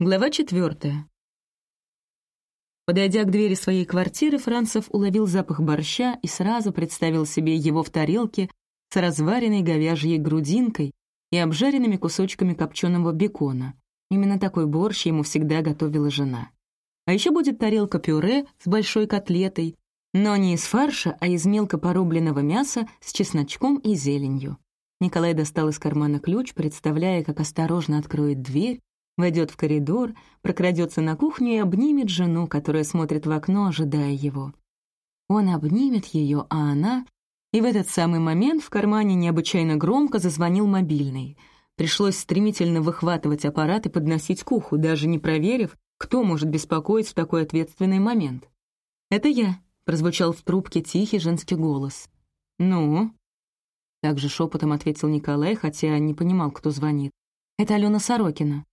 Глава четвертая. Подойдя к двери своей квартиры, Францев уловил запах борща и сразу представил себе его в тарелке с разваренной говяжьей грудинкой и обжаренными кусочками копченого бекона. Именно такой борщ ему всегда готовила жена. А еще будет тарелка пюре с большой котлетой, но не из фарша, а из мелко порубленного мяса с чесночком и зеленью. Николай достал из кармана ключ, представляя, как осторожно откроет дверь, войдет в коридор, прокрадется на кухню и обнимет жену, которая смотрит в окно, ожидая его. Он обнимет ее, а она... И в этот самый момент в кармане необычайно громко зазвонил мобильный. Пришлось стремительно выхватывать аппарат и подносить к уху, даже не проверив, кто может беспокоить в такой ответственный момент. «Это я», — прозвучал в трубке тихий женский голос. «Ну?» Также шепотом ответил Николай, хотя не понимал, кто звонит. «Это Алена Сорокина»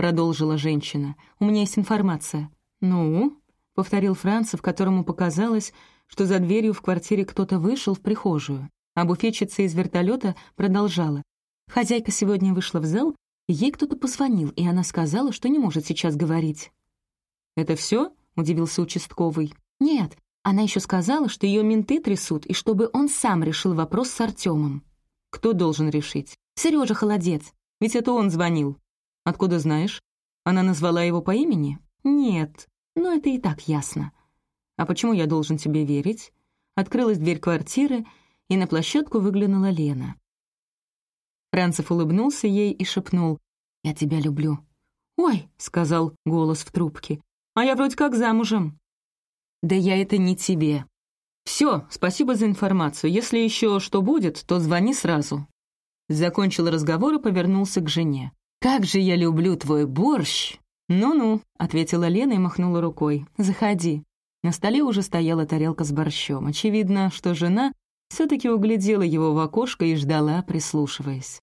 продолжила женщина. «У меня есть информация». «Ну?» — повторил Францев, которому показалось, что за дверью в квартире кто-то вышел в прихожую. А буфетчица из вертолета продолжала. Хозяйка сегодня вышла в зал, ей кто-то позвонил, и она сказала, что не может сейчас говорить. «Это все? удивился участковый. «Нет, она еще сказала, что ее менты трясут, и чтобы он сам решил вопрос с Артемом. «Кто должен решить?» Сережа Холодец. Ведь это он звонил. Откуда знаешь? Она назвала его по имени? Нет, но это и так ясно. А почему я должен тебе верить? Открылась дверь квартиры, и на площадку выглянула Лена. Францев улыбнулся ей и шепнул «Я тебя люблю». «Ой», — сказал голос в трубке, «а я вроде как замужем». «Да я это не тебе». «Все, спасибо за информацию. Если еще что будет, то звони сразу». Закончил разговор и повернулся к жене. «Как же я люблю твой борщ!» «Ну-ну», — ответила Лена и махнула рукой. «Заходи». На столе уже стояла тарелка с борщом. Очевидно, что жена все-таки углядела его в окошко и ждала, прислушиваясь.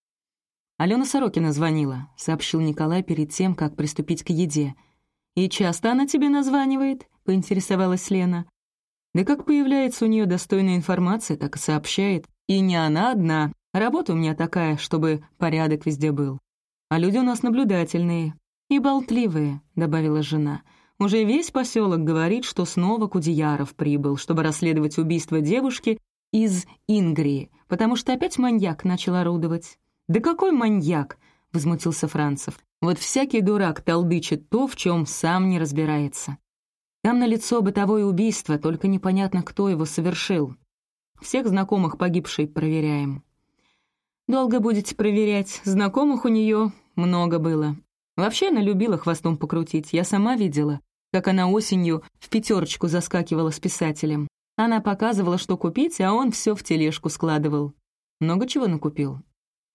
«Алена Сорокина звонила», — сообщил Николай перед тем, как приступить к еде. «И часто она тебе названивает?» — поинтересовалась Лена. «Да как появляется у нее достойная информация, так и сообщает. И не она одна. Работа у меня такая, чтобы порядок везде был. А люди у нас наблюдательные и болтливые», — добавила жена. «Уже весь поселок говорит, что снова Кудеяров прибыл, чтобы расследовать убийство девушки из Ингрии, потому что опять маньяк начал орудовать». «Да какой маньяк?» — возмутился Францев. «Вот всякий дурак толдычит то, в чем сам не разбирается. Там на лицо бытовое убийство, только непонятно, кто его совершил. Всех знакомых погибшей проверяем. Долго будете проверять. Знакомых у нее много было. Вообще она любила хвостом покрутить. Я сама видела, как она осенью в пятерочку заскакивала с писателем. Она показывала, что купить, а он все в тележку складывал. Много чего накупил.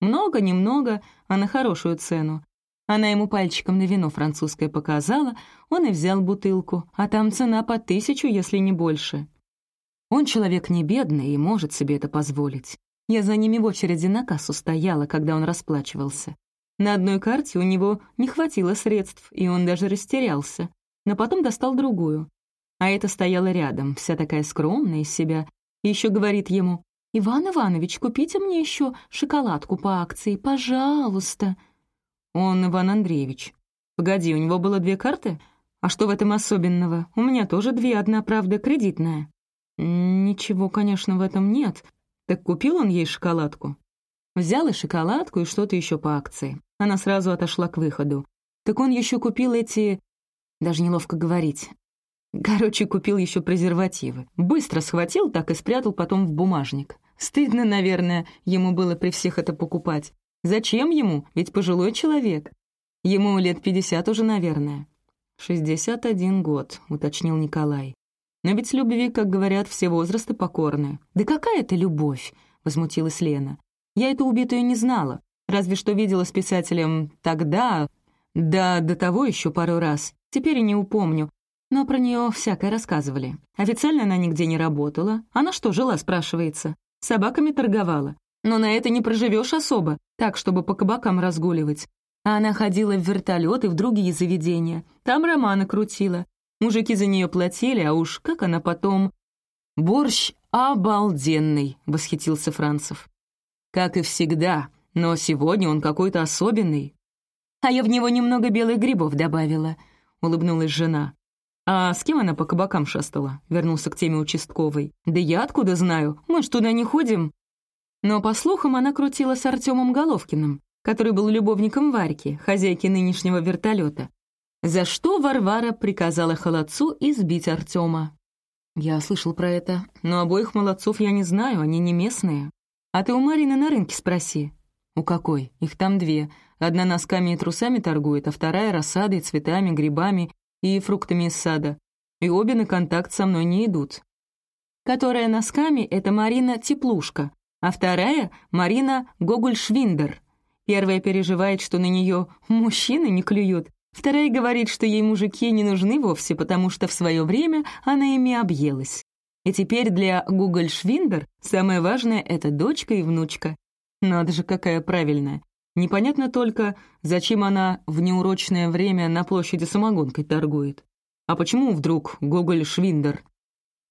Много, немного, а на хорошую цену. Она ему пальчиком на вино французское показала, он и взял бутылку, а там цена по тысячу, если не больше. Он человек не бедный и может себе это позволить. Я за ними в очереди на кассу стояла, когда он расплачивался. На одной карте у него не хватило средств, и он даже растерялся. Но потом достал другую. А эта стояла рядом, вся такая скромная из себя, и еще говорит ему, «Иван Иванович, купите мне еще шоколадку по акции, пожалуйста». Он Иван Андреевич. Погоди, у него было две карты? А что в этом особенного? У меня тоже две, одна, правда, кредитная. Ничего, конечно, в этом нет, так купил он ей шоколадку? Взял и шоколадку, и что-то еще по акции. Она сразу отошла к выходу. Так он еще купил эти... Даже неловко говорить. Короче, купил еще презервативы. Быстро схватил, так и спрятал потом в бумажник. Стыдно, наверное, ему было при всех это покупать. Зачем ему? Ведь пожилой человек. Ему лет пятьдесят уже, наверное. «Шестьдесят один год», — уточнил Николай. Но ведь любви, как говорят, все возрасты покорны. «Да какая это любовь?» — возмутилась Лена. «Я эту убитую не знала. Разве что видела с писателем тогда, да до того еще пару раз. Теперь и не упомню. Но про нее всякое рассказывали. Официально она нигде не работала. Она что, жила, спрашивается? Собаками торговала. Но на это не проживешь особо, так, чтобы по кабакам разгуливать. А она ходила в вертолет и в другие заведения. Там романы крутила. Мужики за нее платили, а уж как она потом... «Борщ обалденный!» — восхитился Францев. «Как и всегда, но сегодня он какой-то особенный». «А я в него немного белых грибов добавила», — улыбнулась жена. «А с кем она по кабакам шастала?» — вернулся к теме участковой. «Да я откуда знаю? Мы ж туда не ходим». Но, по слухам, она крутила с Артемом Головкиным, который был любовником Варьки, хозяйки нынешнего вертолета. За что Варвара приказала холодцу избить Артема. «Я слышал про это, но обоих молодцов я не знаю, они не местные. А ты у Марины на рынке спроси». «У какой? Их там две. Одна носками и трусами торгует, а вторая — рассадой, цветами, грибами и фруктами из сада. И обе на контакт со мной не идут. Которая носками — это Марина Теплушка, а вторая — Марина Гоголь-Швиндер. Первая переживает, что на нее мужчины не клюют, вторая говорит, что ей мужики не нужны вовсе, потому что в свое время она ими объелась. И теперь для Гоголь-Швиндер самое важное — это дочка и внучка. Надо же, какая правильная. Непонятно только, зачем она в неурочное время на площади самогонкой торгует. А почему вдруг Гоголь Швиндер?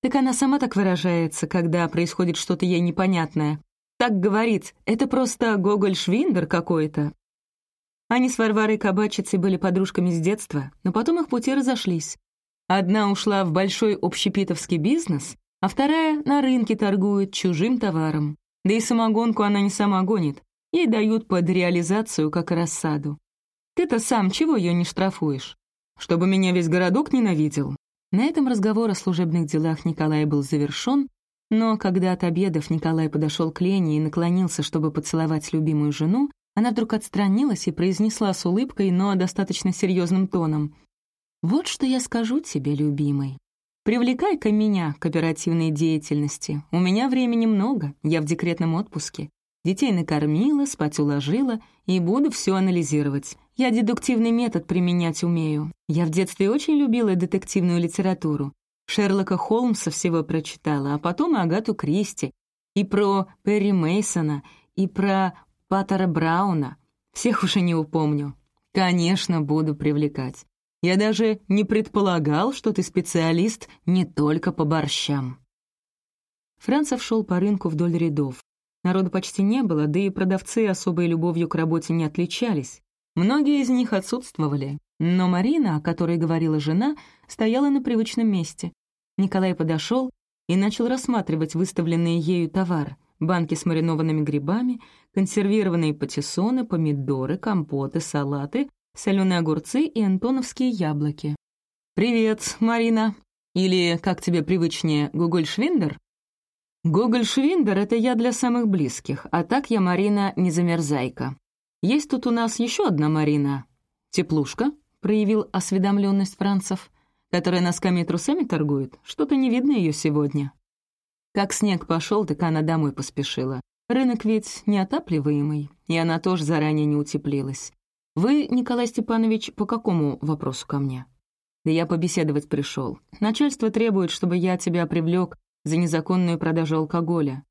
Так она сама так выражается, когда происходит что-то ей непонятное. Так говорит, это просто Гоголь Швиндер какой-то. Они с Варварой Кабачицей были подружками с детства, но потом их пути разошлись. Одна ушла в большой общепитовский бизнес, а вторая на рынке торгует чужим товаром. Да и самогонку она не сама гонит, Ей дают под реализацию, как рассаду. Ты-то сам чего ее не штрафуешь? Чтобы меня весь городок ненавидел?» На этом разговор о служебных делах Николая был завершен, но когда от обедов Николай подошел к Лене и наклонился, чтобы поцеловать любимую жену, она вдруг отстранилась и произнесла с улыбкой, но достаточно серьезным тоном. «Вот что я скажу тебе, любимый. Привлекай-ка меня к оперативной деятельности. У меня времени много, я в декретном отпуске. Детей накормила, спать уложила и буду все анализировать. Я дедуктивный метод применять умею. Я в детстве очень любила детективную литературу. Шерлока Холмса всего прочитала, а потом Агату Кристи, и про Перри Мейсона, и про Паттера Брауна. Всех уже не упомню. Конечно, буду привлекать. Я даже не предполагал, что ты специалист не только по борщам. Францев шел по рынку вдоль рядов. Народу почти не было, да и продавцы особой любовью к работе не отличались. Многие из них отсутствовали, но Марина, о которой говорила жена, стояла на привычном месте. Николай подошел и начал рассматривать выставленные ею товар — банки с маринованными грибами, консервированные патиссоны, помидоры, компоты, салаты, соленые огурцы и антоновские яблоки. «Привет, Марина!» Или, как тебе привычнее, Гуголь Швиндер? Гоголь Швиндер — это я для самых близких, а так я Марина Незамерзайка. Есть тут у нас еще одна Марина. Теплушка, — проявил осведомленность Францев, которая носками и трусами торгует. Что-то не видно ее сегодня. Как снег пошел, так она домой поспешила. Рынок ведь неотапливаемый, и она тоже заранее не утеплилась. Вы, Николай Степанович, по какому вопросу ко мне? Да я побеседовать пришел. Начальство требует, чтобы я тебя привлек за незаконную продажу алкоголя.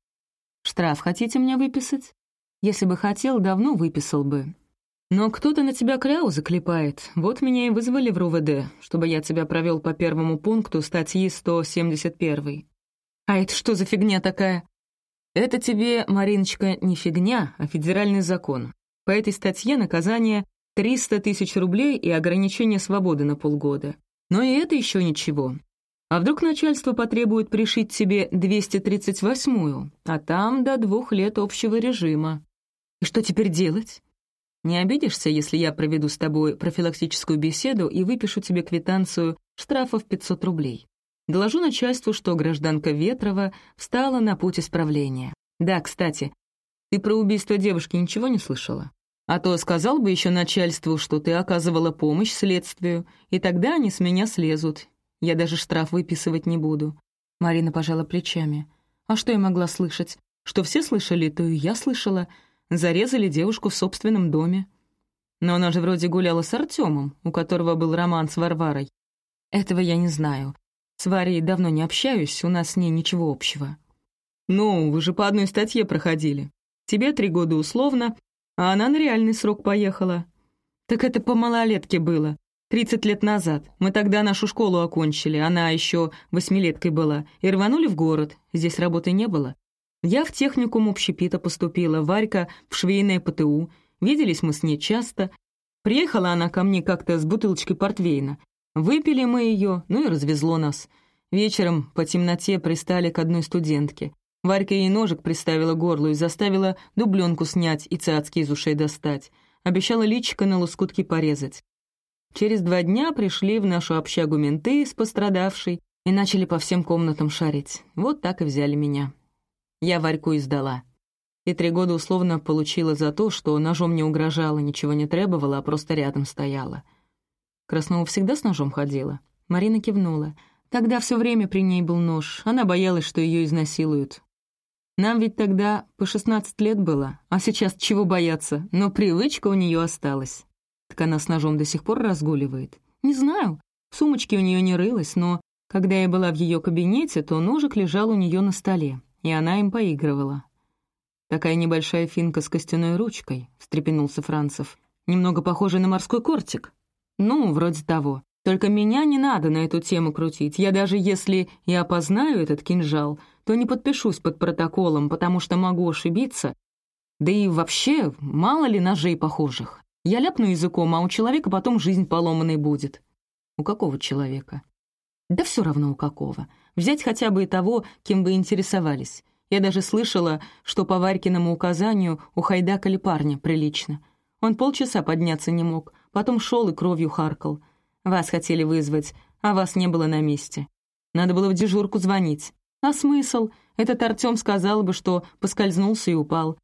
Штраф хотите мне выписать? Если бы хотел, давно выписал бы. Но кто-то на тебя кляу заклепает. Вот меня и вызвали в РУВД, чтобы я тебя провел по первому пункту статьи 171. А это что за фигня такая? Это тебе, Мариночка, не фигня, а федеральный закон. По этой статье наказание 300 тысяч рублей и ограничение свободы на полгода. Но и это еще ничего. А вдруг начальство потребует пришить себе 238-ю, а там до двух лет общего режима? И что теперь делать? Не обидишься, если я проведу с тобой профилактическую беседу и выпишу тебе квитанцию штрафов 500 рублей? Доложу начальству, что гражданка Ветрова встала на путь исправления. Да, кстати, ты про убийство девушки ничего не слышала? А то сказал бы еще начальству, что ты оказывала помощь следствию, и тогда они с меня слезут, я даже штраф выписывать не буду». Марина пожала плечами. «А что я могла слышать? Что все слышали, то и я слышала. Зарезали девушку в собственном доме. Но она же вроде гуляла с Артемом, у которого был роман с Варварой. Этого я не знаю. С Варей давно не общаюсь, у нас с ней ничего общего». «Ну, вы же по одной статье проходили. Тебе три года условно, а она на реальный срок поехала». «Так это по малолетке было. Тридцать лет назад. Мы тогда нашу школу окончили, она еще восьмилеткой была, и рванули в город. Здесь работы не было. Я в техникум общепита поступила, Варька в швейное ПТУ. Виделись мы с ней часто. Приехала она ко мне как-то с бутылочкой портвейна. Выпили мы ее, ну и развезло нас. Вечером по темноте пристали к одной студентке. Варька ей ножик приставила горлу и заставила дубленку снять и цацки из ушей достать. Обещала личико на лоскутки порезать. Через два дня пришли в нашу общагу менты с пострадавшей и начали по всем комнатам шарить. Вот так и взяли меня. Я Варьку издала. И три года условно получила за то, что ножом не угрожала, ничего не требовала, а просто рядом стояла. Краснова всегда с ножом ходила. Марина кивнула. Тогда все время при ней был нож. Она боялась, что ее изнасилуют. Нам ведь тогда по 16 лет было, а сейчас чего бояться, но привычка у нее осталась. Так она с ножом до сих пор разгуливает. Не знаю, в сумочке у нее не рылась, но когда я была в ее кабинете, то ножик лежал у нее на столе, и она им поигрывала. «Такая небольшая финка с костяной ручкой», — встрепенулся Францев. «Немного похожа на морской кортик». «Ну, вроде того. Только меня не надо на эту тему крутить. Я даже если и опознаю этот кинжал, то не подпишусь под протоколом, потому что могу ошибиться. Да и вообще, мало ли ножей похожих. Я ляпну языком, а у человека потом жизнь поломанной будет. У какого человека? Да все равно у какого. Взять хотя бы и того, кем вы интересовались. Я даже слышала, что по Варькиному указанию у Хайдакали парня прилично. Он полчаса подняться не мог, потом шел и кровью харкал. Вас хотели вызвать, а вас не было на месте. Надо было в дежурку звонить. А смысл? Этот Артем сказал бы, что поскользнулся и упал.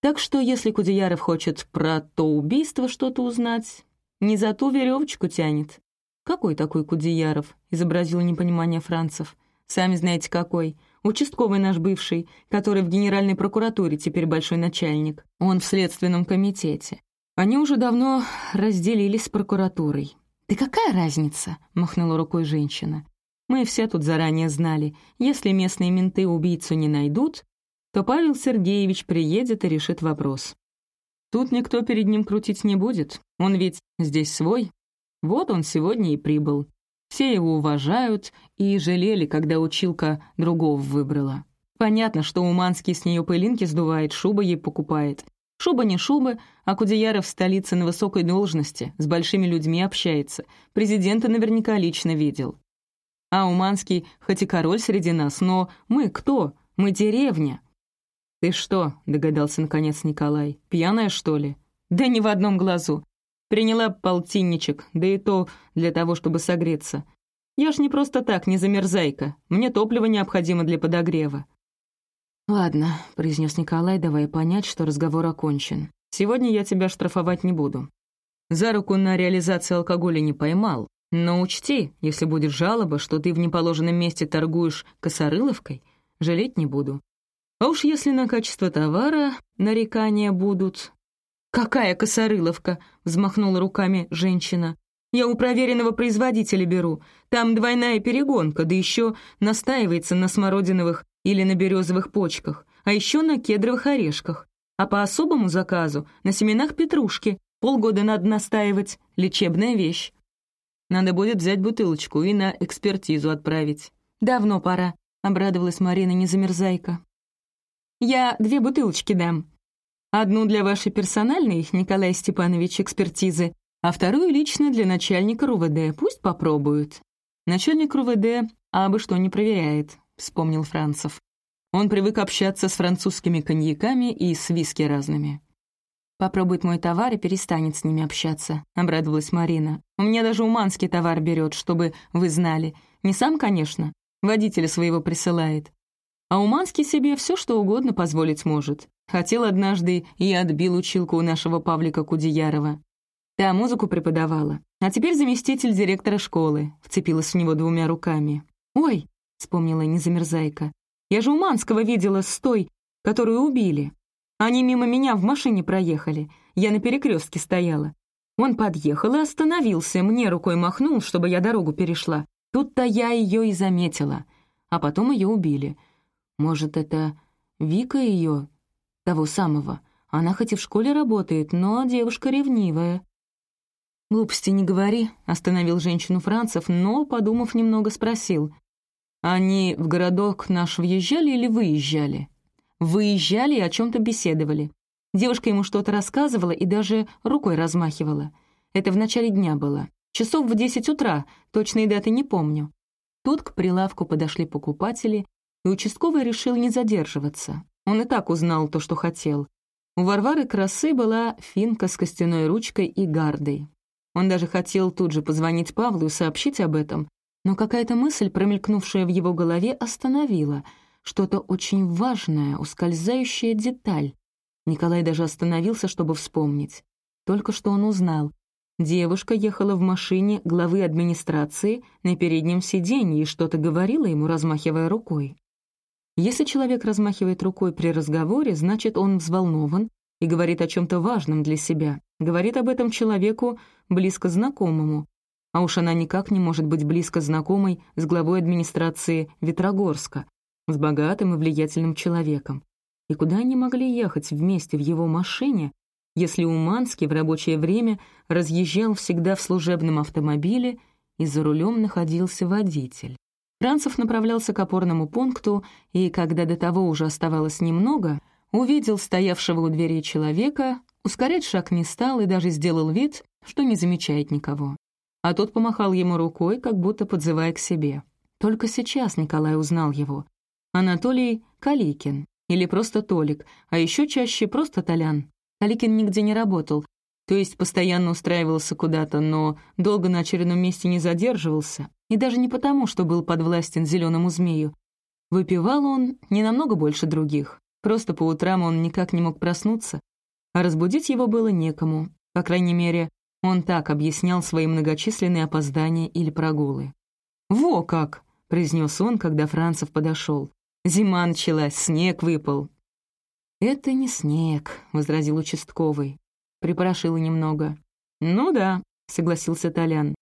Так что, если Кудеяров хочет про то убийство что-то узнать, не за ту веревочку тянет. «Какой такой Кудеяров?» — изобразил непонимание Францев. «Сами знаете, какой. Участковый наш бывший, который в Генеральной прокуратуре теперь большой начальник. Он в Следственном комитете. Они уже давно разделились с прокуратурой. «Да какая разница?» — махнула рукой женщина. Мы все тут заранее знали, если местные менты убийцу не найдут, то Павел Сергеевич приедет и решит вопрос. Тут никто перед ним крутить не будет, он ведь здесь свой. Вот он сегодня и прибыл. Все его уважают и жалели, когда училка другого выбрала. Понятно, что Уманский с нее пылинки сдувает, шубы ей покупает. Шуба не шуба, а Кудеяров в столице на высокой должности, с большими людьми общается. Президента наверняка лично видел. А Уманский хоть и король среди нас, но мы кто? Мы деревня». «Ты что?» — догадался наконец Николай. «Пьяная, что ли?» «Да не в одном глазу. Приняла полтинничек, да и то для того, чтобы согреться. Я ж не просто так, не замерзайка. Мне топливо необходимо для подогрева». «Ладно», — произнес Николай, давая понять, что разговор окончен. «Сегодня я тебя штрафовать не буду. За руку на реализацию алкоголя не поймал, но учти, если будет жалоба, что ты в неположенном месте торгуешь косорыловкой, жалеть не буду. А уж если на качество товара нарекания будут... «Какая косорыловка?» — взмахнула руками женщина. «Я у проверенного производителя беру. Там двойная перегонка, да еще настаивается на смородиновых или на березовых почках, а еще на кедровых орешках. А по особому заказу на семенах петрушки. Полгода надо настаивать. Лечебная вещь. Надо будет взять бутылочку и на экспертизу отправить. Давно пора, обрадовалась Марина Незамерзайка. Я две бутылочки дам. Одну для вашей персональной, Николай Степанович, экспертизы, а вторую лично для начальника РУВД. Пусть попробуют. Начальник РУВД абы что не проверяет, вспомнил Францев. Он привык общаться с французскими коньяками и с виски разными. «Попробует мой товар и перестанет с ними общаться», — обрадовалась Марина. «У меня даже уманский товар берет, чтобы вы знали. Не сам, конечно, водителя своего присылает. А Уманский себе все что угодно позволить может. Хотел однажды и отбил училку у нашего Павлика Кудеярова. Та музыку преподавала. А теперь заместитель директора школы. Вцепилась в него двумя руками. «Ой!» — вспомнила Незамерзайка. «Я же Уманского видела с той, которую убили. Они мимо меня в машине проехали. Я на перекрестке стояла. Он подъехал и остановился, мне рукой махнул, чтобы я дорогу перешла. Тут-то я ее и заметила. А потом ее убили. Может, это Вика ее, того самого. Она хоть и в школе работает, но девушка ревнивая. «Глупости не говори», — остановил женщину Францев, но, подумав немного, спросил. «Они в городок наш въезжали или выезжали?» Выезжали и о чем-то беседовали. Девушка ему что-то рассказывала и даже рукой размахивала. Это в начале дня было. Часов в десять утра, точной даты не помню. Тут к прилавку подошли покупатели, и участковый решил не задерживаться. Он и так узнал то, что хотел. У Варвары красы была финка с костяной ручкой и гардой. Он даже хотел тут же позвонить Павлу и сообщить об этом, но какая-то мысль, промелькнувшая в его голове, остановила. Что-то очень важное, ускользающая деталь. Николай даже остановился, чтобы вспомнить. Только что он узнал. Девушка ехала в машине главы администрации на переднем сиденье и что-то говорила ему, размахивая рукой. Если человек размахивает рукой при разговоре, значит, он взволнован и говорит о чем-то важном для себя, говорит об этом человеку, близко знакомому. А уж она никак не может быть близко знакомой с главой администрации Ветрогорска, с богатым и влиятельным человеком. И куда они могли ехать вместе в его машине, если Уманский в рабочее время разъезжал всегда в служебном автомобиле и за рулем находился водитель? Францев направлялся к опорному пункту, и, когда до того уже оставалось немного, увидел стоявшего у двери человека, ускорять шаг не стал и даже сделал вид, что не замечает никого. А тот помахал ему рукой, как будто подзывая к себе. Только сейчас Николай узнал его. Анатолий Каликин, или просто Толик, а еще чаще просто Толян. Каликин нигде не работал, то есть постоянно устраивался куда-то, но долго на очередном месте не задерживался, и даже не потому, что был подвластен зеленому змею. Выпивал он не намного больше других, просто по утрам он никак не мог проснуться, а разбудить его было некому, по крайней мере, он так объяснял свои многочисленные опоздания или прогулы. «Во как!» — произнес он, когда Францев подошел. «Зима началась, снег выпал». «Это не снег», — возразил участковый. Припорошила немного. «Ну да», — согласился Толян.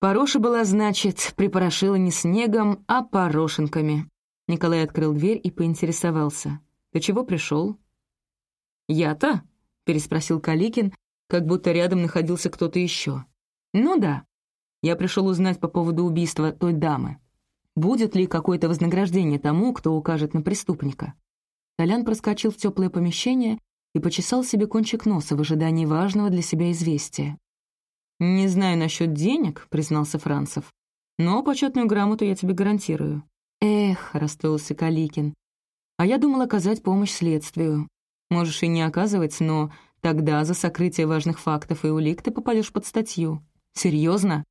Пороша была, значит, припорошила не снегом, а порошинками. Николай открыл дверь и поинтересовался. «Ты чего пришел?» «Я-то?» — переспросил Каликин, как будто рядом находился кто-то еще. «Ну да. Я пришел узнать по поводу убийства той дамы. Будет ли какое-то вознаграждение тому, кто укажет на преступника?» Толян проскочил в теплое помещение и почесал себе кончик носа в ожидании важного для себя известия. «Не знаю насчет денег», — признался Францев, «но почетную грамоту я тебе гарантирую». «Эх», — расстроился Каликин, «а я думал оказать помощь следствию. Можешь и не оказывать, но тогда за сокрытие важных фактов и улик ты попадешь под статью. Серьезно?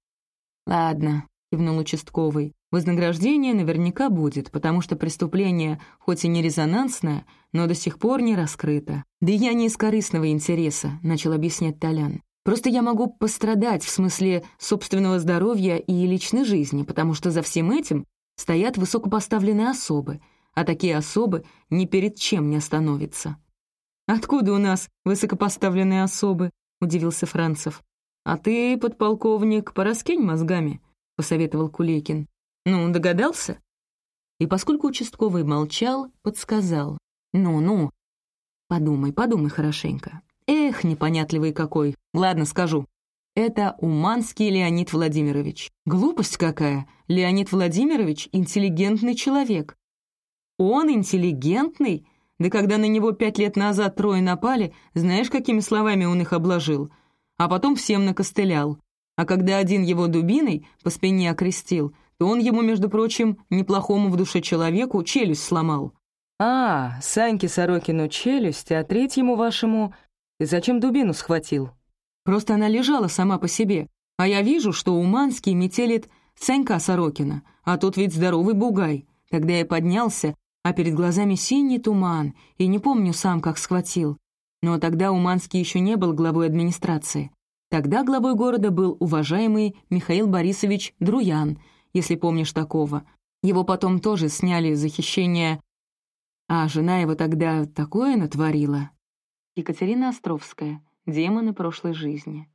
«Ладно», — кивнул участковый. «Вознаграждение наверняка будет, потому что преступление, хоть и не резонансное, но до сих пор не раскрыто. Да я не из корыстного интереса», — начал объяснять Толян. «Просто я могу пострадать в смысле собственного здоровья и личной жизни, потому что за всем этим стоят высокопоставленные особы, а такие особы ни перед чем не остановятся». «Откуда у нас высокопоставленные особы?» — удивился Францев. «А ты, подполковник, пораскинь мозгами», — посоветовал Куликин. «Ну, догадался?» И поскольку участковый молчал, подсказал. «Ну-ну, подумай, подумай хорошенько. Эх, непонятливый какой. Ладно, скажу. Это Уманский Леонид Владимирович. Глупость какая. Леонид Владимирович — интеллигентный человек. Он интеллигентный? Да когда на него пять лет назад трое напали, знаешь, какими словами он их обложил? А потом всем накостылял. А когда один его дубиной по спине окрестил, то он ему, между прочим, неплохому в душе человеку челюсть сломал. «А, Саньке Сорокину челюсть, а третьему вашему... Ты зачем дубину схватил?» «Просто она лежала сама по себе, а я вижу, что Уманский метелит Санька Сорокина, а тут ведь здоровый бугай. Тогда я поднялся, а перед глазами синий туман, и не помню сам, как схватил. Но тогда Уманский еще не был главой администрации. Тогда главой города был уважаемый Михаил Борисович Друян, если помнишь такого. Его потом тоже сняли за хищение... А жена его тогда такое натворила. Екатерина Островская. Демоны прошлой жизни.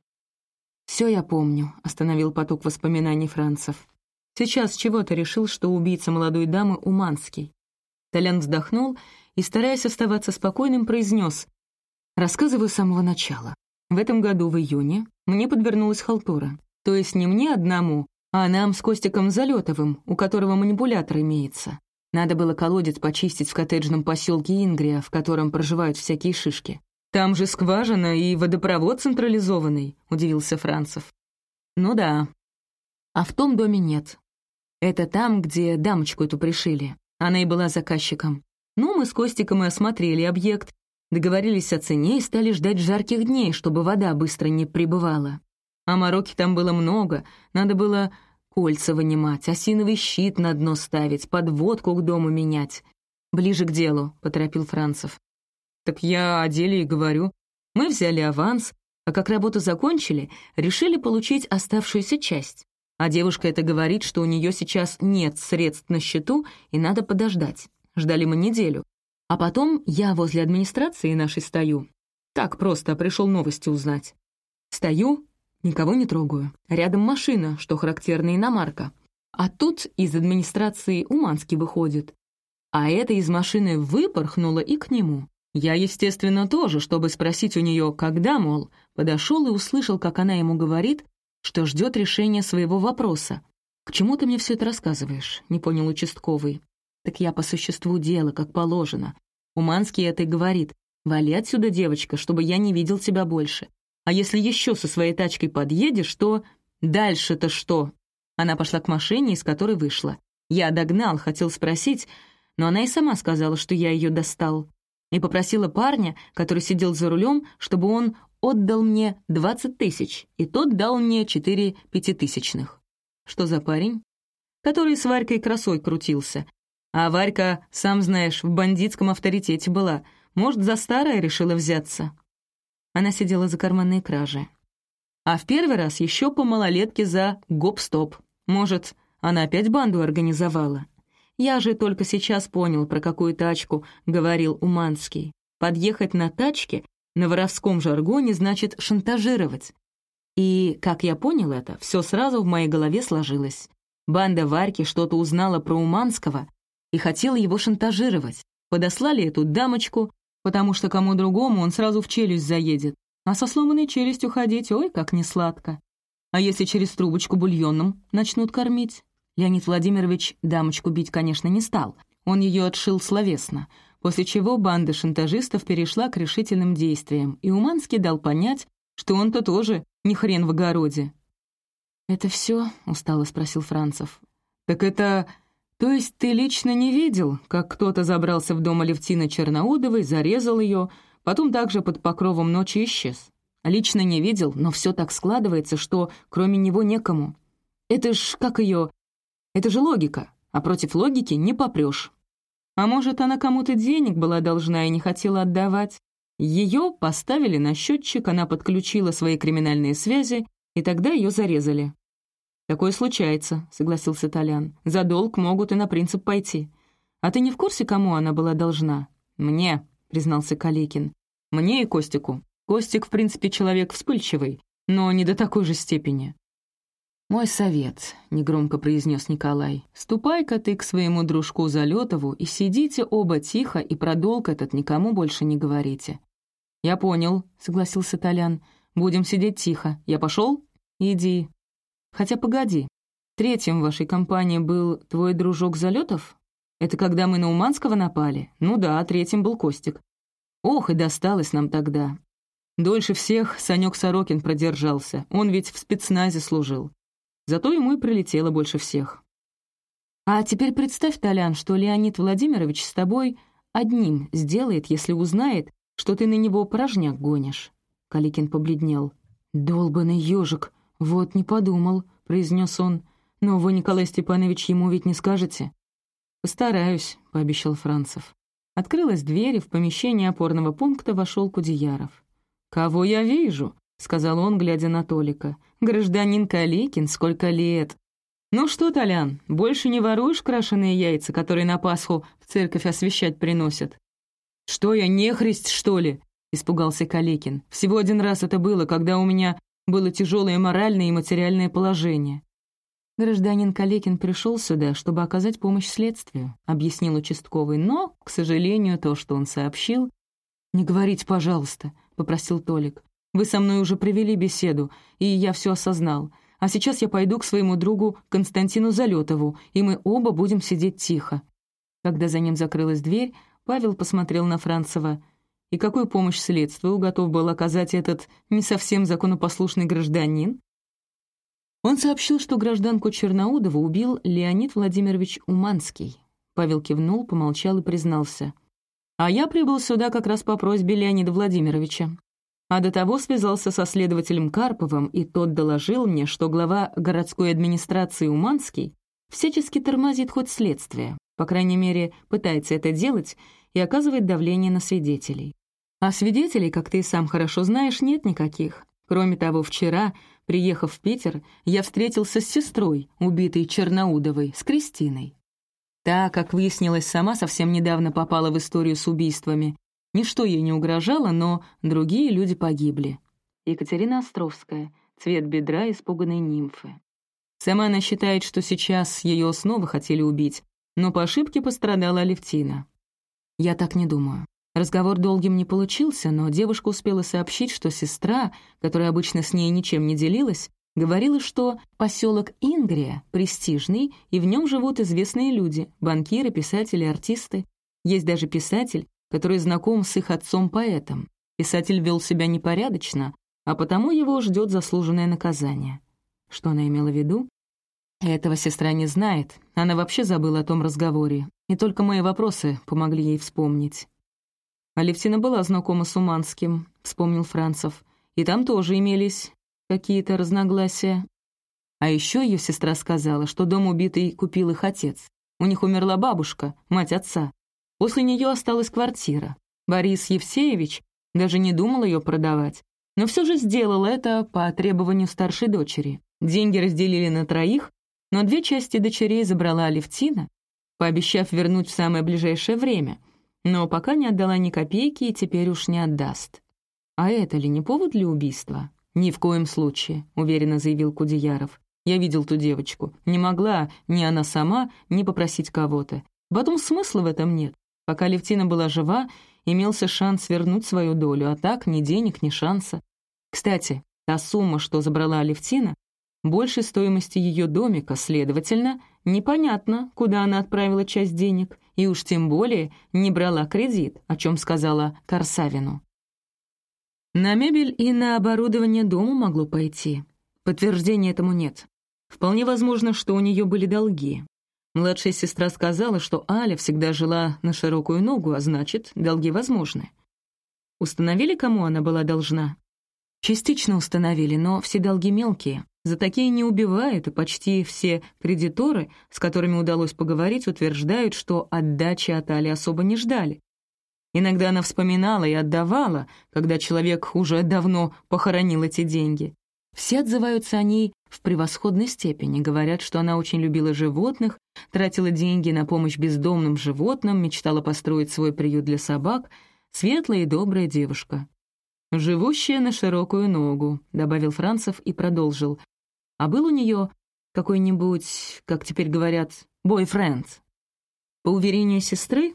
«Все я помню», — остановил поток воспоминаний Францев. «Сейчас чего ты решил, что убийца молодой дамы Уманский?» Толян вздохнул и, стараясь оставаться спокойным, произнес «Рассказываю с самого начала. В этом году, в июне, мне подвернулась халтура. То есть не мне одному, а нам с Костиком Залетовым, у которого манипулятор имеется. Надо было колодец почистить в коттеджном поселке Ингрия, в котором проживают всякие шишки. «Там же скважина и водопровод централизованный», — удивился Францев. «Ну да. А в том доме нет. Это там, где дамочку эту пришили. Она и была заказчиком. Ну, мы с Костиком и осмотрели объект, договорились о цене и стали ждать жарких дней, чтобы вода быстро не прибывала. А мороки там было много, надо было кольца вынимать, осиновый щит на дно ставить, подводку к дому менять. «Ближе к делу», — поторопил Францев. «Так я о деле и говорю. Мы взяли аванс, а как работу закончили, решили получить оставшуюся часть. А девушка это говорит, что у нее сейчас нет средств на счету и надо подождать. Ждали мы неделю. А потом я возле администрации нашей стою. Так просто пришел новости узнать. Стою, никого не трогаю. Рядом машина, что характерно иномарка. А тут из администрации Уманский выходит. А эта из машины выпорхнула и к нему. Я, естественно, тоже, чтобы спросить у нее, когда, мол, подошел и услышал, как она ему говорит, что ждет решения своего вопроса. «К чему ты мне все это рассказываешь?» — не понял участковый. «Так я по существу дела, как положено. Уманский это и говорит. Вали отсюда, девочка, чтобы я не видел тебя больше. А если еще со своей тачкой подъедешь, то... Дальше-то что?» Она пошла к машине, из которой вышла. Я догнал, хотел спросить, но она и сама сказала, что я ее достал. И попросила парня, который сидел за рулем, чтобы он отдал мне 20 тысяч, и тот дал мне 4 пятитысячных. Что за парень? Который с Варькой красой крутился. А Варька, сам знаешь, в бандитском авторитете была. Может, за старое решила взяться. Она сидела за карманной кражи. А в первый раз еще по малолетке за гоп-стоп. Может, она опять банду организовала. Я же только сейчас понял, про какую тачку говорил Уманский. Подъехать на тачке на воровском жаргоне значит «шантажировать». И, как я понял это, все сразу в моей голове сложилось. Банда Варьки что-то узнала про Уманского и хотела его шантажировать. Подослали эту дамочку, потому что кому другому он сразу в челюсть заедет. А со сломанной челюстью ходить, ой, как несладко. А если через трубочку бульонным начнут кормить? Леонид Владимирович дамочку бить, конечно, не стал. Он ее отшил словесно, после чего банда шантажистов перешла к решительным действиям, и Уманский дал понять, что он-то тоже не хрен в огороде. «Это все? устало спросил Францев. «Так это... То есть ты лично не видел, как кто-то забрался в дом Алевтины Черноудовой, зарезал ее, потом также под покровом ночи исчез? Лично не видел, но все так складывается, что кроме него некому. Это ж как ее... Это же логика, а против логики не попрешь. А может, она кому-то денег была должна и не хотела отдавать? Ее поставили на счетчик, она подключила свои криминальные связи, и тогда ее зарезали. «Такое случается», — согласился Толян. «За долг могут и на принцип пойти. А ты не в курсе, кому она была должна?» «Мне», — признался Каликин. «Мне и Костику. Костик, в принципе, человек вспыльчивый, но не до такой же степени. «Мой совет», — негромко произнес Николай, «ступай-ка ты к своему дружку Залетову и сидите оба тихо и про долг этот никому больше не говорите». «Я понял», — согласился Толян. «Будем сидеть тихо. Я пошел? Иди». «Хотя погоди. Третьим в вашей компании был твой дружок Залетов? Это когда мы на Уманского напали? Ну да, третьим был Костик. Ох, и досталось нам тогда. Дольше всех Санек Сорокин продержался. Он ведь в спецназе служил. Зато ему и прилетело больше всех. А теперь представь, Толян, что Леонид Владимирович с тобой одним сделает, если узнает, что ты на него порожняк гонишь. Каликин побледнел. «Долбанный ежик, вот не подумал», — произнес он. «Но вы, Николай Степанович, ему ведь не скажете?» «Постараюсь», — пообещал Францев. Открылась дверь, и в помещение опорного пункта вошел Кудеяров. «Кого я вижу?» — сказал он, глядя на Толика. «Гражданин Каликин, сколько лет!» «Ну что, Толян, больше не воруешь крашеные яйца, которые на Пасху в церковь освещать приносят?» «Что я, нехрист, что ли?» — испугался Каликин. «Всего один раз это было, когда у меня было тяжелое моральное и материальное положение». «Гражданин Калекин пришел сюда, чтобы оказать помощь следствию», — объяснил участковый, но, к сожалению, то, что он сообщил... «Не говорите, пожалуйста», — попросил Толик. Вы со мной уже провели беседу, и я все осознал. А сейчас я пойду к своему другу Константину Залетову, и мы оба будем сидеть тихо». Когда за ним закрылась дверь, Павел посмотрел на Францева. И какую помощь следствию готов был оказать этот не совсем законопослушный гражданин? Он сообщил, что гражданку Черноудова убил Леонид Владимирович Уманский. Павел кивнул, помолчал и признался. «А я прибыл сюда как раз по просьбе Леонида Владимировича. А до того связался со следователем Карповым, и тот доложил мне, что глава городской администрации Уманский всячески тормозит ход следствия, по крайней мере, пытается это делать и оказывает давление на свидетелей. А свидетелей, как ты сам хорошо знаешь, нет никаких. Кроме того, вчера, приехав в Питер, я встретился с сестрой, убитой Черноудовой, с Кристиной. Та, как выяснилось, сама совсем недавно попала в историю с убийствами. Ничто ей не угрожало, но другие люди погибли. Екатерина Островская, цвет бедра испуганной нимфы. Сама она считает, что сейчас ее снова хотели убить, но по ошибке пострадала Алевтина. Я так не думаю. Разговор долгим не получился, но девушка успела сообщить, что сестра, которая обычно с ней ничем не делилась, говорила, что поселок Ингрия престижный, и в нем живут известные люди — банкиры, писатели, артисты. Есть даже писатель, который знаком с их отцом-поэтом. Писатель вел себя непорядочно, а потому его ждет заслуженное наказание. Что она имела в виду? Этого сестра не знает, она вообще забыла о том разговоре, и только мои вопросы помогли ей вспомнить. Алевтина была знакома с Уманским, вспомнил Францев, и там тоже имелись какие-то разногласия. А еще ее сестра сказала, что дом убитый купил их отец. У них умерла бабушка, мать отца. После нее осталась квартира. Борис Евсеевич даже не думал ее продавать, но все же сделал это по требованию старшей дочери. Деньги разделили на троих, но две части дочерей забрала Алевтина, пообещав вернуть в самое ближайшее время, но пока не отдала ни копейки и теперь уж не отдаст. «А это ли не повод для убийства?» «Ни в коем случае», — уверенно заявил Кудеяров. «Я видел ту девочку. Не могла ни она сама, ни попросить кого-то. Потом смысла в этом нет. Пока Левтина была жива, имелся шанс вернуть свою долю, а так ни денег, ни шанса. Кстати, та сумма, что забрала Левтина, больше стоимости ее домика, следовательно, непонятно, куда она отправила часть денег, и уж тем более не брала кредит, о чем сказала Корсавину. На мебель и на оборудование дома могло пойти. Подтверждения этому нет. Вполне возможно, что у нее были долги. Младшая сестра сказала, что Аля всегда жила на широкую ногу, а значит, долги возможны. Установили, кому она была должна? Частично установили, но все долги мелкие. За такие не убивают, и почти все кредиторы, с которыми удалось поговорить, утверждают, что отдачи от Али особо не ждали. Иногда она вспоминала и отдавала, когда человек уже давно похоронил эти деньги. Все отзываются о ней в превосходной степени, говорят, что она очень любила животных, тратила деньги на помощь бездомным животным, мечтала построить свой приют для собак, светлая и добрая девушка. «Живущая на широкую ногу», — добавил Францев и продолжил. А был у нее какой-нибудь, как теперь говорят, бойфренд? По уверению сестры,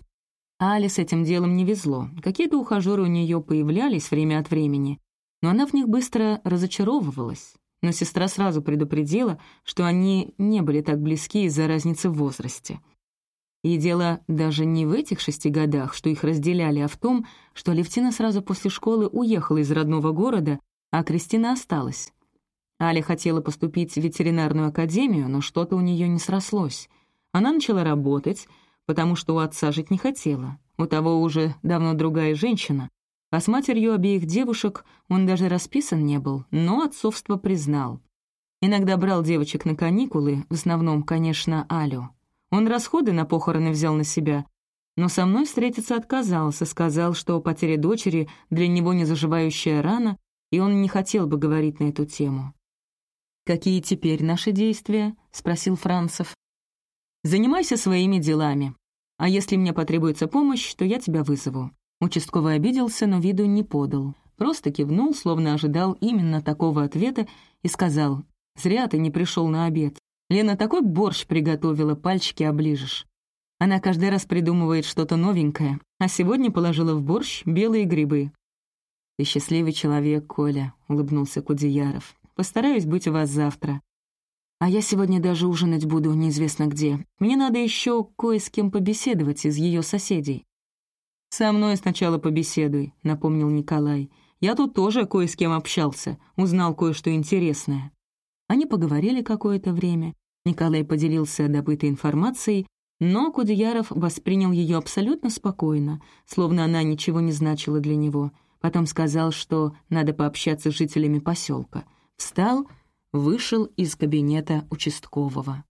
Али с этим делом не везло. Какие-то ухажеры у нее появлялись время от времени, но она в них быстро разочаровывалась. Но сестра сразу предупредила, что они не были так близки из-за разницы в возрасте. И дело даже не в этих шести годах, что их разделяли, а в том, что Левтина сразу после школы уехала из родного города, а Кристина осталась. Аля хотела поступить в ветеринарную академию, но что-то у нее не срослось. Она начала работать, потому что у отца жить не хотела. У того уже давно другая женщина. А с матерью обеих девушек он даже расписан не был, но отцовство признал. Иногда брал девочек на каникулы, в основном, конечно, Алю. Он расходы на похороны взял на себя, но со мной встретиться отказался, сказал, что потеря дочери для него не заживающая рана, и он не хотел бы говорить на эту тему. «Какие теперь наши действия?» — спросил Францев. «Занимайся своими делами. А если мне потребуется помощь, то я тебя вызову». Участковый обиделся, но виду не подал. Просто кивнул, словно ожидал именно такого ответа, и сказал, «Зря ты не пришел на обед. Лена такой борщ приготовила, пальчики оближешь. Она каждый раз придумывает что-то новенькое, а сегодня положила в борщ белые грибы». «Ты счастливый человек, Коля», — улыбнулся Кудеяров. Постараюсь быть у вас завтра. А я сегодня даже ужинать буду неизвестно где. Мне надо еще кое с кем побеседовать из ее соседей». «Со мной сначала побеседуй», — напомнил Николай. «Я тут тоже кое с кем общался, узнал кое-что интересное». Они поговорили какое-то время. Николай поделился добытой информацией, но Кудеяров воспринял ее абсолютно спокойно, словно она ничего не значила для него. Потом сказал, что надо пообщаться с жителями поселка. Встал, вышел из кабинета участкового.